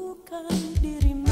bukan dirimu.